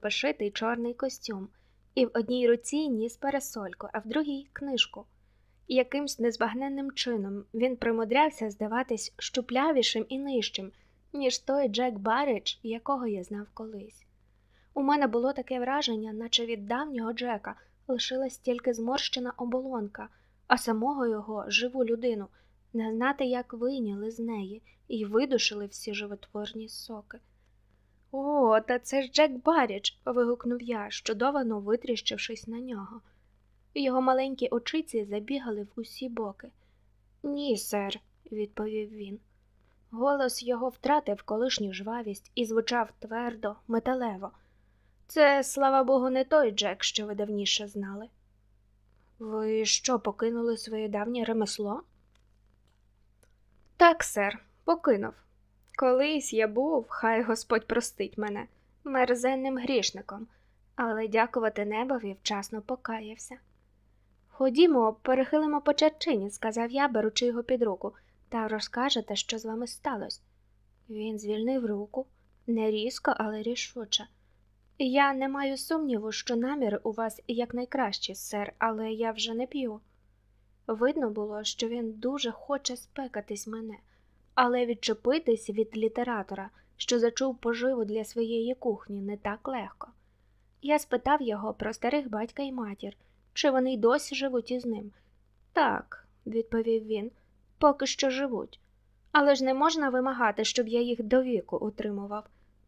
пошитий чорний костюм, і в одній руці ніс парасольку, а в другій книжку. Якимсь незбагненним чином він примудрявся здаватись щуплявішим і нижчим, ніж той Джек Барридж, якого я знав колись. У мене було таке враження, наче від давнього Джека лишилась тільки зморщена оболонка, а самого його живу людину не знати, як вийняли з неї і видушили всі животворні соки. О, та це ж Джек Баррідж!» – вигукнув я, щодовано витріщившись на нього. Його маленькі очиці забігали в усі боки. Ні, сер, відповів він. Голос його втратив колишню жвавість і звучав твердо, металево. Це, слава Богу, не той Джек, що ви давніше знали. Ви що, покинули своє давнє ремесло? Так, сер, покинув. Колись я був, хай Господь простить мене, мерзенним грішником, але дякувати небові вчасно покаявся. Ходімо, перехилимо по черчині, сказав я, беручи його під руку, та розкажете, що з вами сталося. Він звільнив руку, не різко, але рішуче. Я не маю сумніву, що наміри у вас якнайкращі, сер, але я вже не п'ю. Видно було, що він дуже хоче спекатись мене, але відчепитись від літератора, що зачув поживу для своєї кухні, не так легко. Я спитав його про старих батька і матір, чи вони й досі живуть із ним. Так, відповів він, поки що живуть. Але ж не можна вимагати, щоб я їх до віку утримував.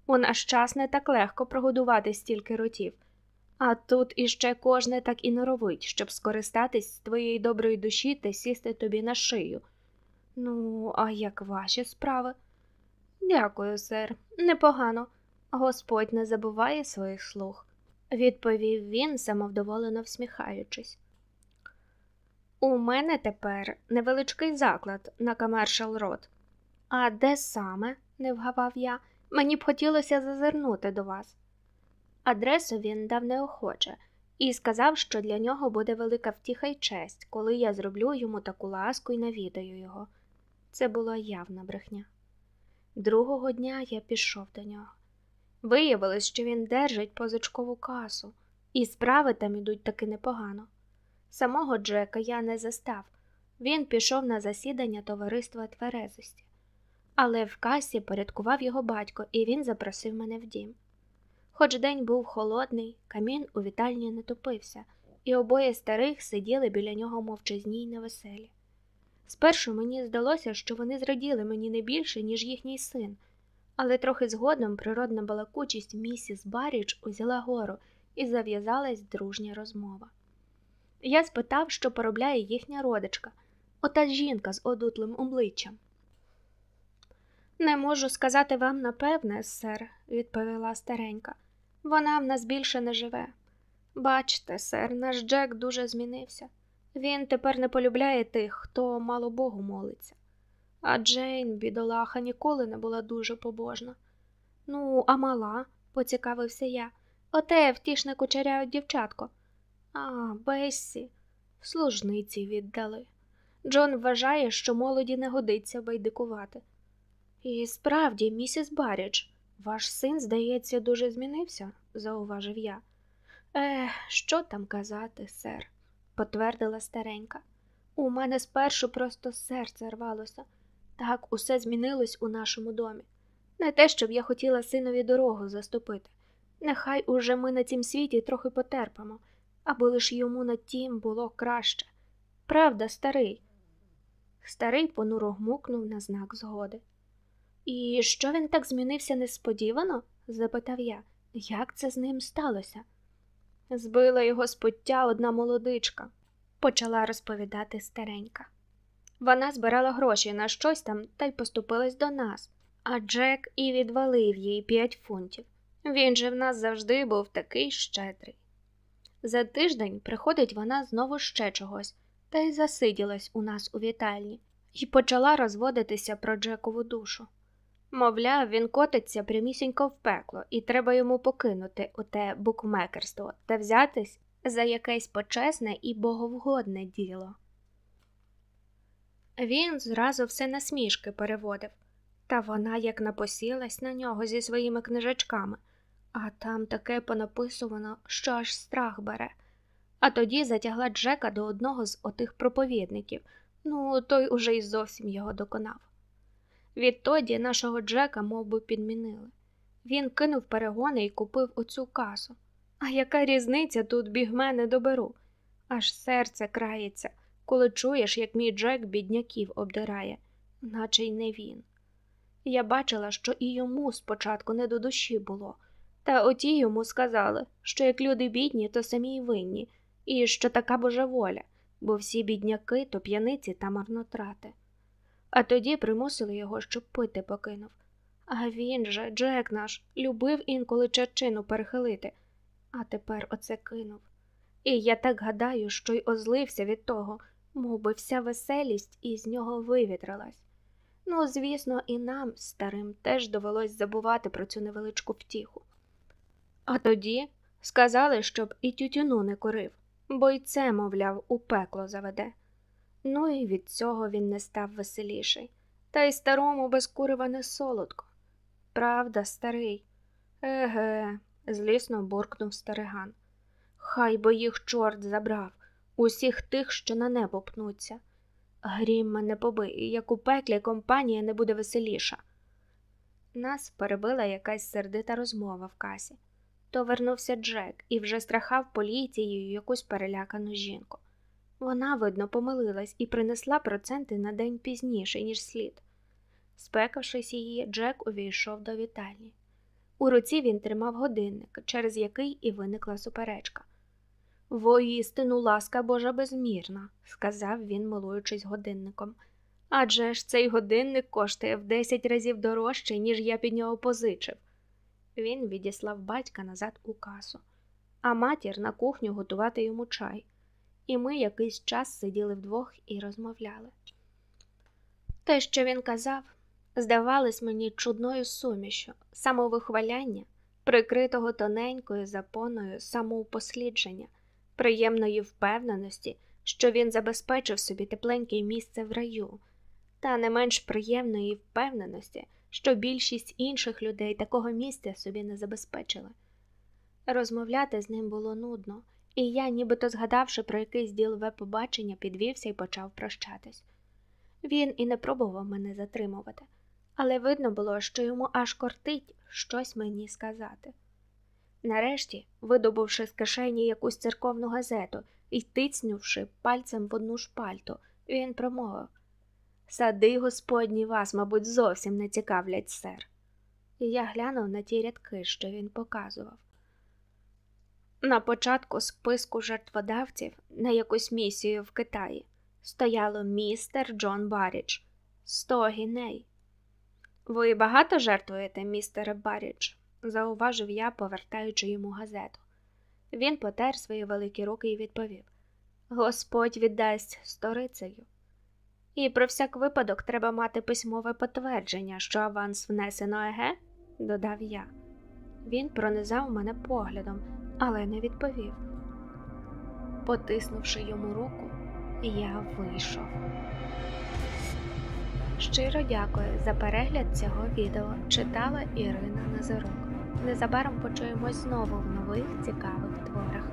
У наш час не так легко прогодувати стільки ротів. А тут іще кожне так і норовить, щоб скористатись твоєї доброї душі та сісти тобі на шию. Ну, а як ваші справи? Дякую, сер, непогано. Господь не забуває своїх слуг, відповів він, самовдоволено всміхаючись. У мене тепер невеличкий заклад на Комершал Рот. А де саме? не вгавав я. Мені б хотілося зазирнути до вас. Адресу він дав неохоче і сказав, що для нього буде велика втіха й честь, коли я зроблю йому таку ласку і навідаю його. Це була явна брехня. Другого дня я пішов до нього. Виявилось, що він держить позичкову касу, і справи там ідуть таки непогано. Самого Джека я не застав, він пішов на засідання товариства тверезості але в касі порядкував його батько, і він запросив мене в дім. Хоч день був холодний, камін у вітальні не топився, і обоє старих сиділи біля нього мовчазні й невеселі. Спершу мені здалося, що вони зраділи мені не більше, ніж їхній син, але трохи згодом природна балакучість місіс Баріч узяла гору і зав'язалась дружня розмова. Я спитав, що поробляє їхня родичка, ота жінка з одутлим обличчям. Не можу сказати вам напевне, сер, відповіла старенька. Вона в нас більше не живе. Бачте, сер, наш Джек дуже змінився. Він тепер не полюбляє тих, хто мало Богу молиться. А Джейн, бідолаха, ніколи не була дуже побожна. Ну, а мала, поцікавився я, оте втішне кучеряють дівчатко. А, Бессі, служниці віддали. Джон вважає, що молоді не годиться байдикувати. І справді, місіс Барідж, ваш син, здається, дуже змінився, зауважив я. Е, що там казати, сер, потвердила старенька. У мене спершу просто серце рвалося. Так усе змінилось у нашому домі. Не те, щоб я хотіла синові дорогу заступити. Нехай уже ми на цім світі трохи потерпимо, аби лиш йому на тім було краще. Правда, старий? Старий понуро гмукнув на знак згоди. І що він так змінився несподівано? запитав я, як це з ним сталося? Збила його з пуття одна молодичка, почала розповідати старенька. Вона збирала гроші на щось там та й поступилась до нас, а Джек і відвалив їй п'ять фунтів. Він же в нас завжди був такий щедрий. За тиждень приходить вона знову ще чогось, та й засиділась у нас у вітальні, і почала розводитися про Джекову душу. Мовляв, він котиться прямісінько в пекло, і треба йому покинути оте букмекерство та взятись за якесь почесне і боговгодне діло. Він зразу все насмішки переводив, та вона як напосілась на нього зі своїми книжечками, А там таке понаписувано, що аж страх бере. А тоді затягла Джека до одного з отих проповідників. Ну, той уже й зовсім його доконав. Відтоді нашого Джека мов би, підмінили. Він кинув перегони і купив оцю касу. А яка різниця тут бігмени доберу? Аж серце крається, коли чуєш, як мій Джек бідняків обдирає, наче й не він. Я бачила, що і йому спочатку не до душі було, та оті йому сказали, що як люди бідні, то самі й винні, і що така божа воля, бо всі бідняки то п'яниці та марнотрати. А тоді примусили його, щоб пити покинув. А він же, Джек наш, любив інколи чачину перехилити, а тепер оце кинув. І я так гадаю, що й озлився від того, мов би вся веселість із нього вивітрилась. Ну, звісно, і нам, старим, теж довелось забувати про цю невеличку втіху. А тоді сказали, щоб і тютюну не курив, бо й це, мовляв, у пекло заведе. Ну і від цього він не став веселіший, та й старому без курива не солодко. Правда, старий? Еге, злісно буркнув стариган. Хай би їх чорт забрав, усіх тих, що на небо пнуться. Грім мене побий, як у пеклі компанія не буде веселіша. Нас перебила якась сердита розмова в касі. То вернувся Джек і вже страхав поліцією якусь перелякану жінку. Вона, видно, помилилась і принесла проценти на день пізніше, ніж слід. Спекавшись її, Джек увійшов до вітальні. У руці він тримав годинник, через який і виникла суперечка. Воістину ласка Божа безмірна, сказав він, милуючись годинником. Адже ж цей годинник коштує в десять разів дорожче, ніж я під нього позичив. Він відіслав батька назад у касу, а матір на кухню готувати йому чай, і ми якийсь час сиділи вдвох і розмовляли. Те, що він казав, здавалось мені чудною сумішю, самовихваляння, прикритого тоненькою запоною самоупослідження, приємної впевненості, що він забезпечив собі тепленьке місце в раю, та не менш приємної впевненості, що більшість інших людей такого місця собі не забезпечили. Розмовляти з ним було нудно, і я, нібито згадавши про якийсь ділове побачення, підвівся і почав прощатись. Він і не пробував мене затримувати, але видно було, що йому аж кортить щось мені сказати. Нарешті, видобувши з кишені якусь церковну газету і тицнувши пальцем в одну шпальту, він промовив Сади господні вас, мабуть, зовсім не цікавлять, сер. І я глянув на ті рядки, що він показував. На початку списку жертводавців на якусь місію в Китаї стояло містер Джон Барідж, сто гіней. Ви багато жертвуєте, містере Барідж? зауважив я, повертаючи йому газету. Він потер свої великі руки і відповів Господь віддасть сторицею. І про всяк випадок треба мати письмове підтвердження, що аванс внесено еге, додав я. Він пронизав мене поглядом, але не відповів. Потиснувши йому руку, я вийшов. Щиро дякую за перегляд цього відео. Читала Ірина Назарук. Незабаром почуємось знову в нових цікавих творах.